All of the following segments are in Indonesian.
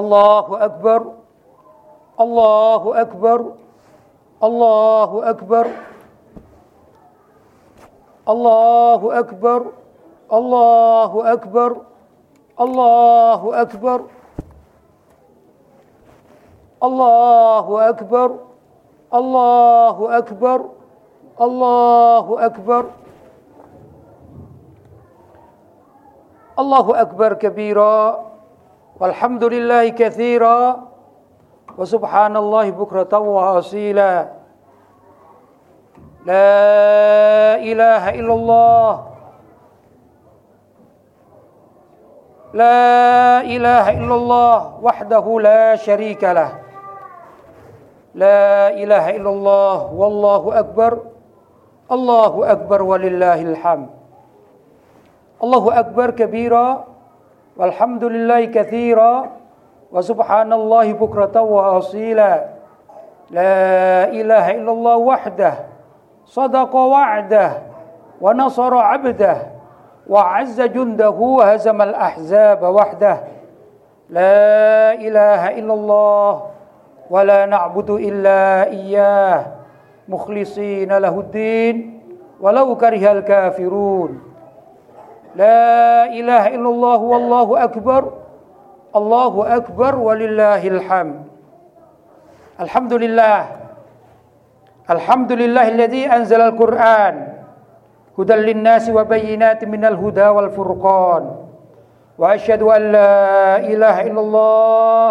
Allahu Akbar Allahu Akbar Allahu Akbar Allahu Akbar Allahu Akbar Allahu Akbar Allahu Akbar Allahu Akbar Allahu Akbar Allahu والحمد لله كثيرا وسبحان الله بكرة وأصيلا. لا إله إلا الله. لا إله إلا الله وحده لا شريك له. لا إله إلا الله والله أكبر. الله أكبر ولله الحمد. الله أكبر كبيرا. والحمد لله كثيرا وسبحان الله بكرة وأصيلا. لا إله إلا الله وحده صدق وعده ونصر عبده وعز جنده وهزم الأحزاب وحده. لا إله إلا الله ولا نعبد إلا إياه. مخلصين له الدين ولو كره الكافرون. لا إله إلا الله والله أكبر. الله أكبر ولله الحمد. الحمد لله الحمد لله الذي أنزل القرآن هدى للناس وبينات من الهدى والفرقان. وأشهد أن لا إله إلا الله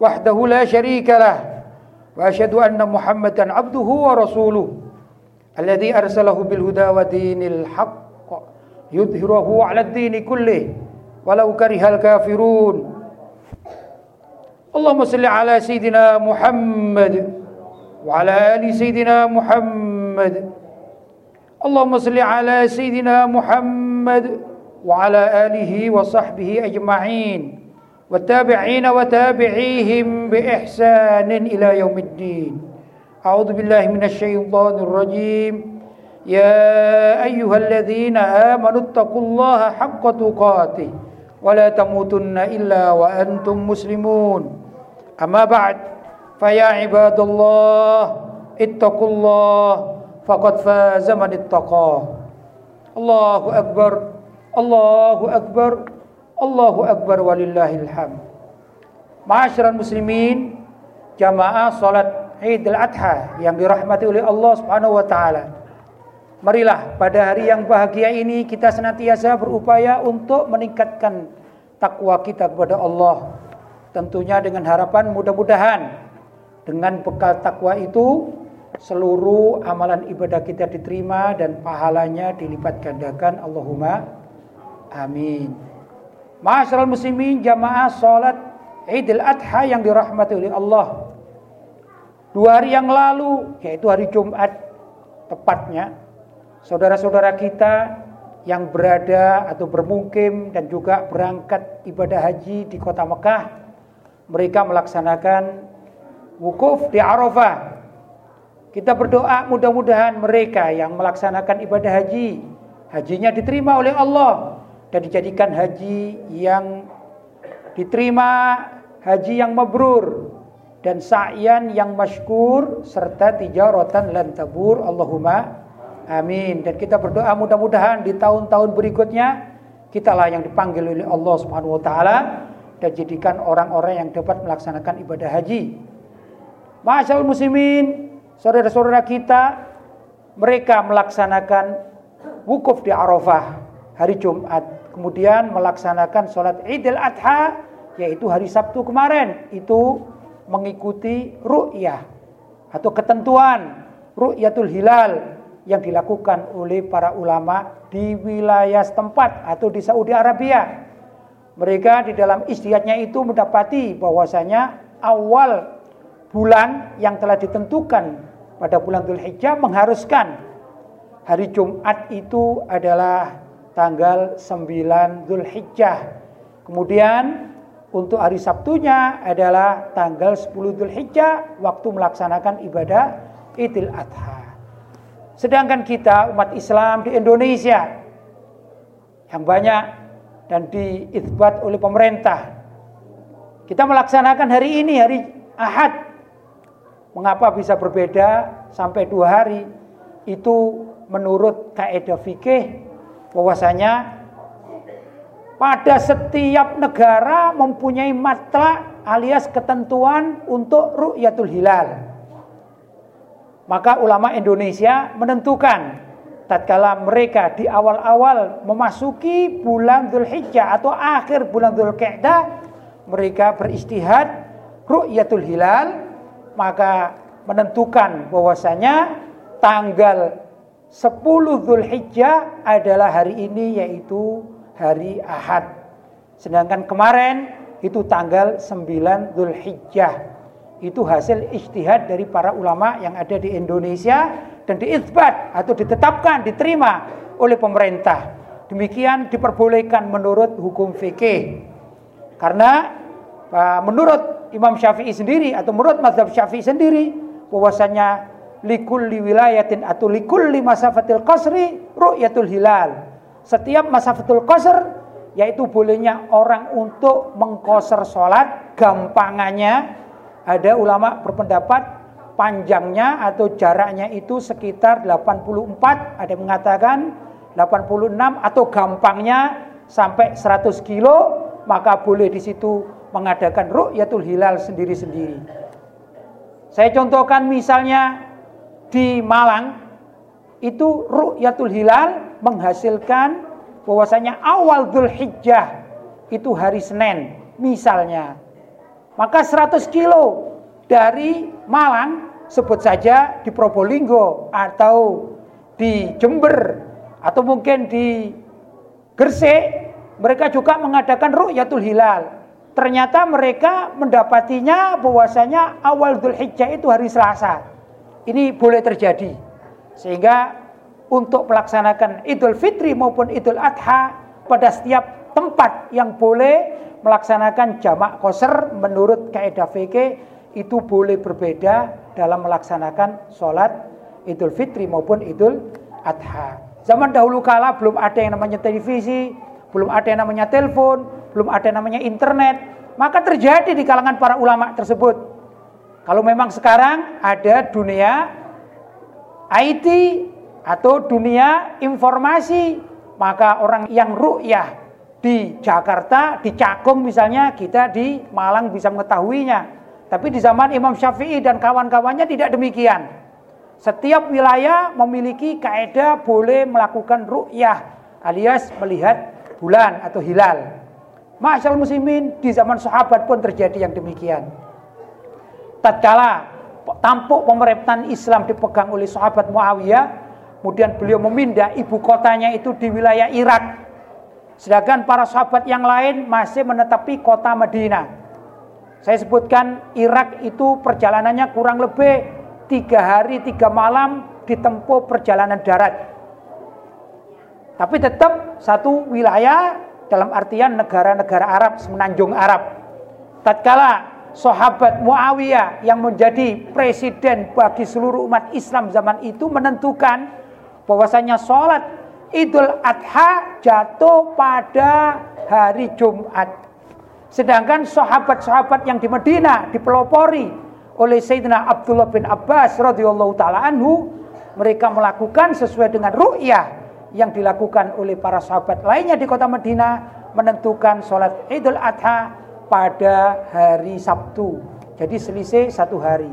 وحده لا شريك له. وأشهد أن محمدا عبده ورسوله الذي أرسله بالهدى ودين الحق. يظهره على الدين كله. ولو كره الكافرون. اللهم صل على سيدنا محمد وعلى آل سيدنا محمد. اللهم صل على سيدنا محمد وعلى آله وصحبه أجمعين. والتابعين وتابعيهم بإحسان إلى يوم الدين. أعوذ بالله من الشيطان الرجيم. يا أيها الذين آمنوا اتقوا الله حق تقاته ولا تموتن إلا وأنتم مسلمون. أما بعد فيا عباد الله اتقوا الله فقد فاز من اتقاه. الله أكبر الله أكبر الله أكبر ولله الحمد. معاشر المسلمين jamaah salat Idul Adha yang dirahmati oleh Allah Subhanahu wa taala. Marilah pada hari yang bahagia ini kita senantiasa berupaya untuk meningkatkan takwa kita kepada Allah. Tentunya dengan harapan mudah-mudahan dengan bekal takwa itu seluruh amalan ibadah kita diterima dan pahalanya dilipat gandakan. Allahumma amin. Masyarakat muslimin jamaah salat Idul Adha yang dirahmati oleh Allah. Dua hari yang lalu yaitu hari Jumat tepatnya saudara-saudara kita yang berada atau bermukim dan juga berangkat ibadah haji di kota Mekah, mereka melaksanakan wukuf di Arafah. Kita berdoa mudah-mudahan mereka yang melaksanakan ibadah haji, hajinya diterima oleh Allah dan dijadikan haji yang diterima, haji yang mabrur dan sa'yan yang masykur serta tijaratan lan tabur Allahumma Amin. Dan kita berdoa mudah-mudahan di tahun-tahun berikutnya kitalah yang dipanggil oleh Allah Subhanahu wa taala dan jadikan orang-orang yang dapat melaksanakan ibadah haji. Masyaallah muslimin, saudara-saudara kita mereka melaksanakan wukuf di Arafah hari Jumat, kemudian melaksanakan sholat Idul Adha yaitu hari Sabtu kemarin itu mengikuti ru'yah atau ketentuan ru'yatul hilal yang dilakukan oleh para ulama di wilayah setempat atau di Saudi Arabia. Mereka di dalam istiadatnya itu mendapati bahwasanya awal bulan yang telah ditentukan pada bulan Dhul Hijjah mengharuskan hari Jumat itu adalah tanggal 9 Dhul Hijjah. Kemudian untuk hari Sabtunya adalah tanggal 10 Dhul Hijjah waktu melaksanakan ibadah Idul Adha. Sedangkan kita umat Islam di Indonesia yang banyak dan diithbat oleh pemerintah Kita melaksanakan hari ini, hari Ahad. Mengapa bisa berbeda sampai dua hari? Itu menurut kaidah fikih bahwasanya pada setiap negara mempunyai matla alias ketentuan untuk ru'yatul hilal. Maka ulama Indonesia menentukan tatkala mereka di awal-awal memasuki bulan Dzulhijjah atau akhir bulan Dzulqa'dah mereka beristihad ru'yatul hilal maka menentukan bahwasanya tanggal 10 Dzulhijjah adalah hari ini yaitu hari Ahad. Sedangkan kemarin itu tanggal 9 Dzulhijjah itu hasil ijtihad dari para ulama yang ada di Indonesia dan diisbat atau ditetapkan, diterima oleh pemerintah. Demikian diperbolehkan menurut hukum fikih. Karena menurut Imam Syafi'i sendiri atau menurut mazhab Syafi'i sendiri bahwasanya likulli wilayatin atau likulli masafatil qasri ru'yatul hilal. Setiap masafatul qasr yaitu bolehnya orang untuk mengkoser sholat gampangannya ada ulama berpendapat panjangnya atau jaraknya itu sekitar 84, ada yang mengatakan 86 atau gampangnya sampai 100 kilo, maka boleh di situ mengadakan ru'yatul hilal sendiri-sendiri. Saya contohkan misalnya di Malang itu ru'yatul hilal menghasilkan bahwasanya awal Dzulhijjah itu hari Senin misalnya maka 100 kilo dari Malang sebut saja di Probolinggo atau di Jember atau mungkin di Gresik mereka juga mengadakan ru'yatul hilal. Ternyata mereka mendapatinya bahwasanya awal Dhul Hijjah itu hari Selasa. Ini boleh terjadi. Sehingga untuk melaksanakan Idul Fitri maupun Idul Adha pada setiap tempat yang boleh melaksanakan jamak koser menurut kaidah fikih itu boleh berbeda dalam melaksanakan sholat idul fitri maupun idul adha. Zaman dahulu kala belum ada yang namanya televisi, belum ada yang namanya telepon, belum ada yang namanya internet. Maka terjadi di kalangan para ulama tersebut. Kalau memang sekarang ada dunia IT atau dunia informasi, maka orang yang ru'yah di Jakarta, di Cakung misalnya, kita di Malang bisa mengetahuinya. Tapi di zaman Imam Syafi'i dan kawan-kawannya tidak demikian. Setiap wilayah memiliki kaidah boleh melakukan ru'yah alias melihat bulan atau hilal. Masyaallah muslimin di zaman sahabat pun terjadi yang demikian. Tatkala tampuk pemerintahan Islam dipegang oleh sahabat Muawiyah, kemudian beliau memindah ibu kotanya itu di wilayah Irak Sedangkan para sahabat yang lain masih menetapi kota Madinah. Saya sebutkan Irak itu perjalanannya kurang lebih tiga hari tiga malam ditempuh perjalanan darat. Tapi tetap satu wilayah dalam artian negara-negara Arab semenanjung Arab. Tatkala sahabat Muawiyah yang menjadi presiden bagi seluruh umat Islam zaman itu menentukan bahwasanya sholat Idul Adha jatuh pada hari Jumat. Sedangkan sahabat-sahabat yang di Madinah dipelopori oleh Sayyidina Abdullah bin Abbas radhiyallahu taala anhu, mereka melakukan sesuai dengan ru'yah yang dilakukan oleh para sahabat lainnya di kota Madinah menentukan sholat Idul Adha pada hari Sabtu. Jadi selisih satu hari.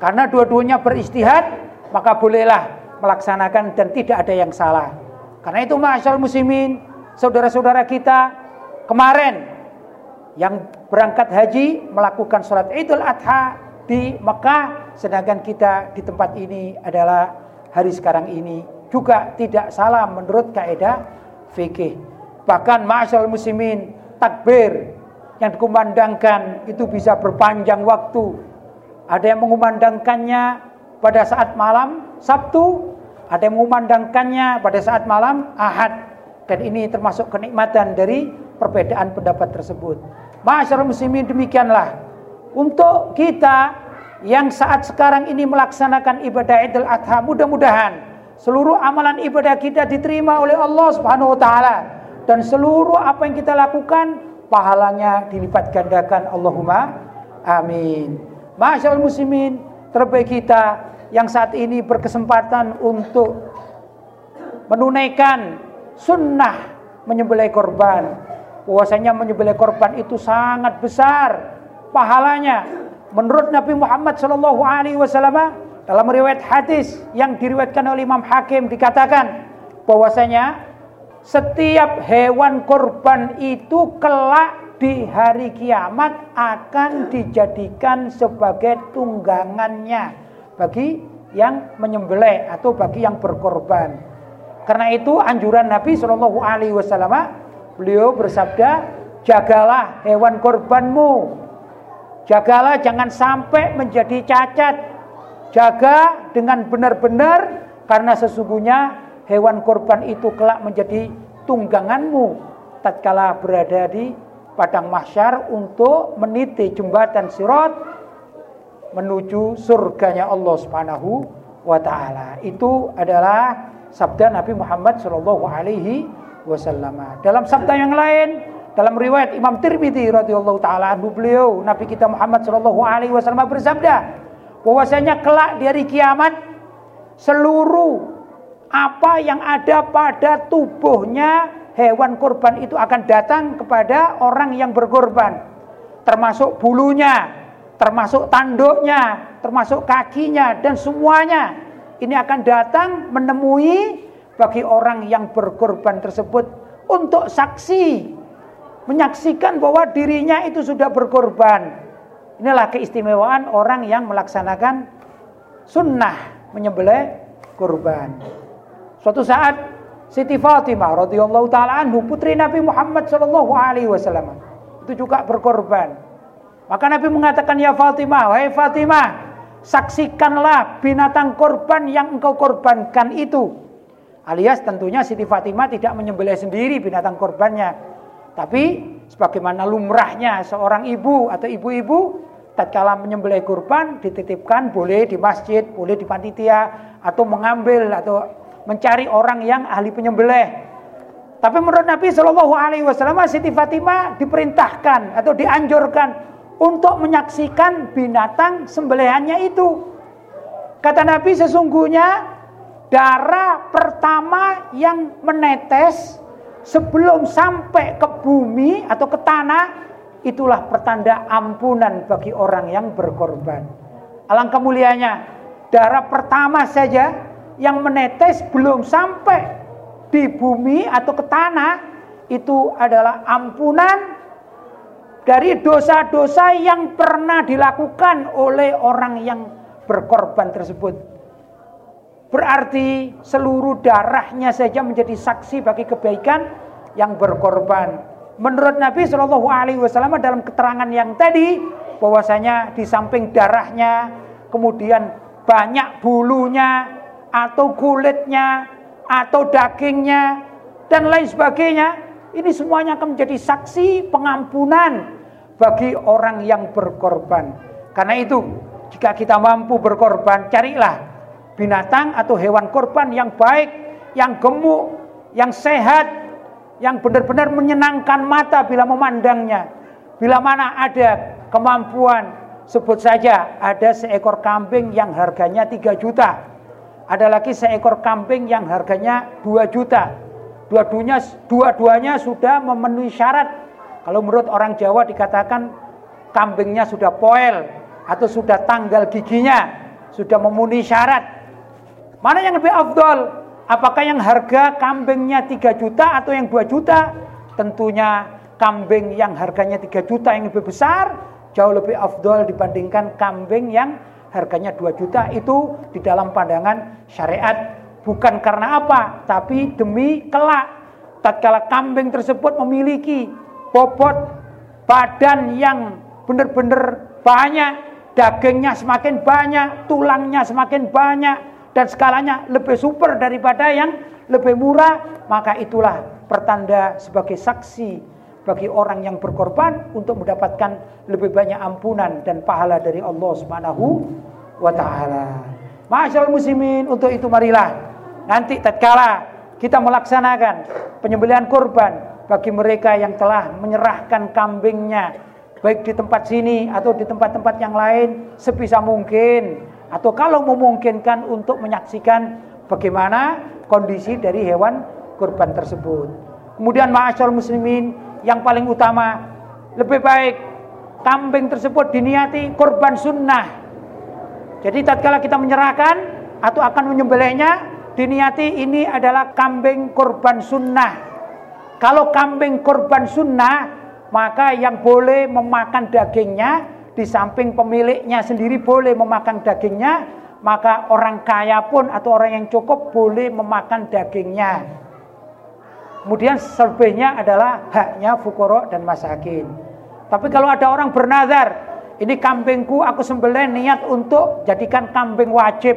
Karena dua-duanya beristihad, maka bolehlah melaksanakan dan tidak ada yang salah. Karena itu masyal muslimin, saudara-saudara kita kemarin yang berangkat haji melakukan sholat idul adha di Mekah, sedangkan kita di tempat ini adalah hari sekarang ini juga tidak salah menurut kaidah fikih. Bahkan masyal muslimin takbir yang dikumandangkan itu bisa berpanjang waktu. Ada yang mengumandangkannya pada saat malam Sabtu, ada yang mengumandangkannya pada saat malam ahad. Dan ini termasuk kenikmatan dari perbedaan pendapat tersebut. Masyarakat muslimin demikianlah. Untuk kita yang saat sekarang ini melaksanakan ibadah Idul Adha, mudah-mudahan seluruh amalan ibadah kita diterima oleh Allah Subhanahu wa taala dan seluruh apa yang kita lakukan pahalanya dilipat gandakan Allahumma amin. Masyaallah muslimin, terbaik kita yang saat ini berkesempatan untuk menunaikan sunnah menyembelih korban. Bahwasanya menyembelih korban itu sangat besar pahalanya. Menurut Nabi Muhammad Shallallahu Alaihi Wasallam dalam riwayat hadis yang diriwayatkan oleh Imam Hakim dikatakan bahwasanya setiap hewan korban itu kelak di hari kiamat akan dijadikan sebagai tunggangannya bagi yang menyembelih atau bagi yang berkorban. Karena itu anjuran Nabi Shallallahu Alaihi Wasallam beliau bersabda jagalah hewan korbanmu. Jagalah jangan sampai menjadi cacat. Jaga dengan benar-benar karena sesungguhnya hewan korban itu kelak menjadi tungganganmu. Tatkala berada di padang mahsyar untuk meniti jembatan sirat menuju surganya Allah Subhanahu wa taala. Itu adalah sabda Nabi Muhammad sallallahu alaihi wasallam. Dalam sabda yang lain, dalam riwayat Imam Tirmidzi radhiyallahu taala beliau Nabi kita Muhammad sallallahu alaihi wasallam bersabda, bahwasanya kelak di hari kiamat seluruh apa yang ada pada tubuhnya hewan kurban itu akan datang kepada orang yang berkorban termasuk bulunya termasuk tanduknya termasuk kakinya dan semuanya ini akan datang menemui bagi orang yang berkorban tersebut untuk saksi menyaksikan bahwa dirinya itu sudah berkorban Inilah keistimewaan orang yang melaksanakan sunnah menyembelih kurban. Suatu saat Siti Fatimah radhiyallahu taala anhu putri Nabi Muhammad sallallahu alaihi wasallam itu juga berkorban. Maka Nabi mengatakan ya Fatimah, wahai Fatimah, saksikanlah binatang korban yang engkau korbankan itu. Alias tentunya Siti Fatimah tidak menyembelih sendiri binatang korbannya. Tapi sebagaimana lumrahnya seorang ibu atau ibu-ibu tatkala menyembelih kurban dititipkan boleh di masjid, boleh di panitia atau mengambil atau mencari orang yang ahli penyembelih. Tapi menurut Nabi Shallallahu Alaihi Wasallam Siti Fatimah diperintahkan atau dianjurkan untuk menyaksikan binatang sembelihannya itu. Kata Nabi sesungguhnya darah pertama yang menetes sebelum sampai ke bumi atau ke tanah itulah pertanda ampunan bagi orang yang berkorban. Alangkah mulianya darah pertama saja yang menetes belum sampai di bumi atau ke tanah itu adalah ampunan dari dosa-dosa yang pernah dilakukan oleh orang yang berkorban tersebut. Berarti seluruh darahnya saja menjadi saksi bagi kebaikan yang berkorban. Menurut Nabi Shallallahu Alaihi Wasallam dalam keterangan yang tadi bahwasanya di samping darahnya, kemudian banyak bulunya atau kulitnya atau dagingnya dan lain sebagainya, ini semuanya akan menjadi saksi pengampunan bagi orang yang berkorban. Karena itu, jika kita mampu berkorban, carilah binatang atau hewan korban yang baik, yang gemuk, yang sehat, yang benar-benar menyenangkan mata bila memandangnya. Bila mana ada kemampuan, sebut saja ada seekor kambing yang harganya 3 juta. Ada lagi seekor kambing yang harganya 2 juta. Dua-duanya dua-duanya sudah memenuhi syarat. Kalau menurut orang Jawa dikatakan kambingnya sudah poel atau sudah tanggal giginya, sudah memenuhi syarat. Mana yang lebih afdol? Apakah yang harga kambingnya 3 juta atau yang 2 juta? Tentunya kambing yang harganya 3 juta yang lebih besar jauh lebih afdol dibandingkan kambing yang harganya 2 juta itu di dalam pandangan syariat bukan karena apa tapi demi kelak tatkala kambing tersebut memiliki bobot badan yang benar-benar banyak dagingnya semakin banyak tulangnya semakin banyak dan skalanya lebih super daripada yang lebih murah, maka itulah pertanda sebagai saksi bagi orang yang berkorban untuk mendapatkan lebih banyak ampunan dan pahala dari Allah Subhanahu wa taala. Masyaallah muslimin, untuk itu marilah nanti tatkala kita melaksanakan penyembelihan korban bagi mereka yang telah menyerahkan kambingnya baik di tempat sini atau di tempat-tempat yang lain sebisa mungkin atau kalau memungkinkan untuk menyaksikan bagaimana kondisi dari hewan kurban tersebut. Kemudian ma'asyar muslimin yang paling utama lebih baik kambing tersebut diniati kurban sunnah. Jadi tatkala kita menyerahkan atau akan menyembelihnya diniati ini adalah kambing kurban sunnah. Kalau kambing kurban sunnah maka yang boleh memakan dagingnya di samping pemiliknya sendiri boleh memakan dagingnya, maka orang kaya pun atau orang yang cukup boleh memakan dagingnya. Kemudian selebihnya adalah haknya fukoro dan masakin. Tapi kalau ada orang bernazar, ini kambingku aku sembelih niat untuk jadikan kambing wajib.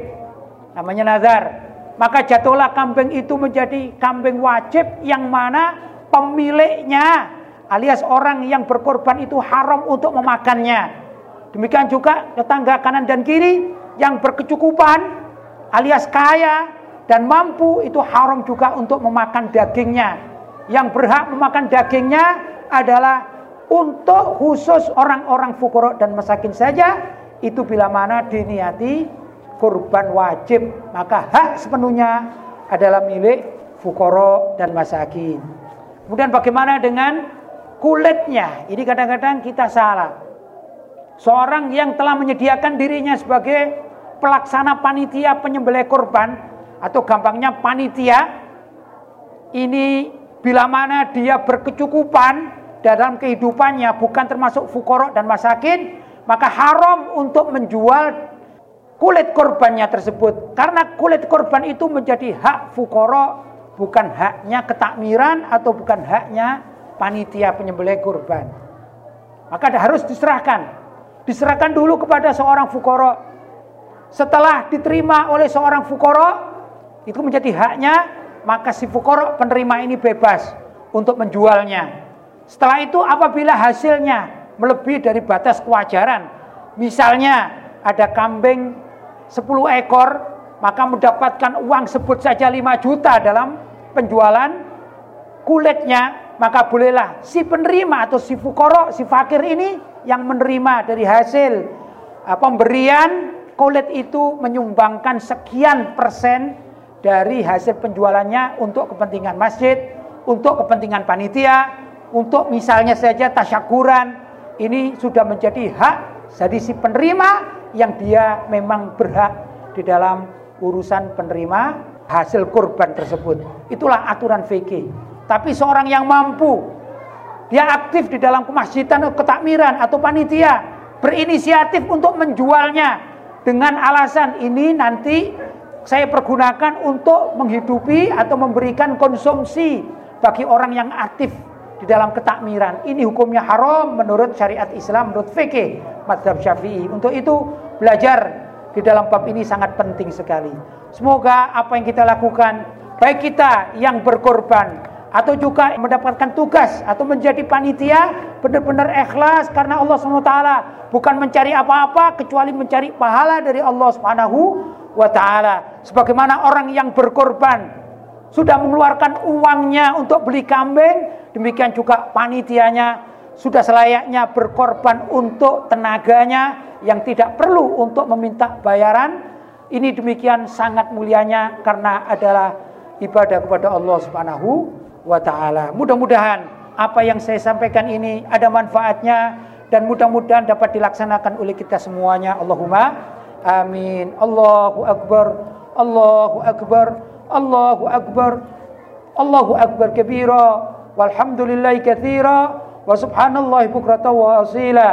Namanya nazar. Maka jatuhlah kambing itu menjadi kambing wajib yang mana pemiliknya alias orang yang berkorban itu haram untuk memakannya. Demikian juga tetangga kanan dan kiri yang berkecukupan alias kaya dan mampu itu haram juga untuk memakan dagingnya. Yang berhak memakan dagingnya adalah untuk khusus orang-orang fukuro dan masakin saja itu bila mana diniati kurban wajib maka hak sepenuhnya adalah milik fukoro dan masakin. Kemudian bagaimana dengan kulitnya? Ini kadang-kadang kita salah. Seorang yang telah menyediakan dirinya sebagai pelaksana panitia penyembelih korban atau gampangnya panitia ini bila mana dia berkecukupan dalam kehidupannya bukan termasuk fukorok dan masakin maka haram untuk menjual kulit korbannya tersebut karena kulit korban itu menjadi hak fukorok bukan haknya ketakmiran atau bukan haknya panitia penyembelih korban maka harus diserahkan diserahkan dulu kepada seorang fukoro. Setelah diterima oleh seorang fukoro, itu menjadi haknya, maka si fukoro penerima ini bebas untuk menjualnya. Setelah itu apabila hasilnya melebihi dari batas kewajaran, misalnya ada kambing 10 ekor, maka mendapatkan uang sebut saja 5 juta dalam penjualan kulitnya, maka bolehlah si penerima atau si fukoro, si fakir ini yang menerima dari hasil uh, pemberian kulit itu menyumbangkan sekian persen dari hasil penjualannya untuk kepentingan masjid, untuk kepentingan panitia, untuk misalnya saja tasyakuran. Ini sudah menjadi hak jadi si penerima yang dia memang berhak di dalam urusan penerima hasil kurban tersebut. Itulah aturan fikih. Tapi seorang yang mampu dia aktif di dalam kemasjidan ketakmiran atau panitia, berinisiatif untuk menjualnya dengan alasan ini nanti saya pergunakan untuk menghidupi atau memberikan konsumsi bagi orang yang aktif di dalam ketakmiran. Ini hukumnya haram menurut syariat Islam, menurut fikih madhab syafi'i. Untuk itu belajar di dalam bab ini sangat penting sekali. Semoga apa yang kita lakukan, baik kita yang berkorban atau juga mendapatkan tugas atau menjadi panitia benar-benar ikhlas karena Allah SWT bukan mencari apa-apa kecuali mencari pahala dari Allah Subhanahu wa sebagaimana orang yang berkorban sudah mengeluarkan uangnya untuk beli kambing demikian juga panitianya sudah selayaknya berkorban untuk tenaganya yang tidak perlu untuk meminta bayaran ini demikian sangat mulianya karena adalah ibadah kepada Allah Subhanahu wa taala. Mudah-mudahan apa yang saya sampaikan ini ada manfaatnya dan mudah-mudahan dapat dilaksanakan oleh kita semuanya. Allahumma amin. Allahu akbar. Allahu akbar. Allahu akbar. Allahu akbar kabira walhamdulillahi katsira wa subhanallahi bukrata wa asila.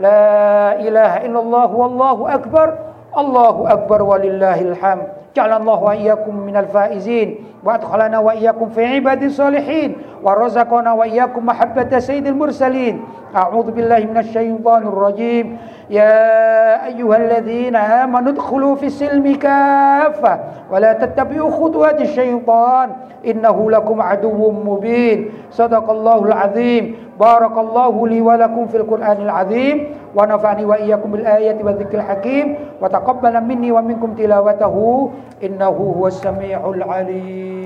La ilaha illallah wallahu akbar. Allahu akbar walillahil hamd. Ja'alallahu wa iyyakum minal faizin. وأدخلنا وإياكم في عباد الصالحين ورزقنا وإياكم محبة سيد المرسلين أعوذ بالله من الشيطان الرجيم يا أيها الذين آمنوا ادخلوا في السلم كافة ولا تتبعوا خطوات الشيطان إنه لكم عدو مبين صدق الله العظيم بارك الله لي ولكم في القرآن العظيم ونفعني وإياكم بالآية والذكر الحكيم وتقبل مني ومنكم تلاوته إنه هو السميع العليم.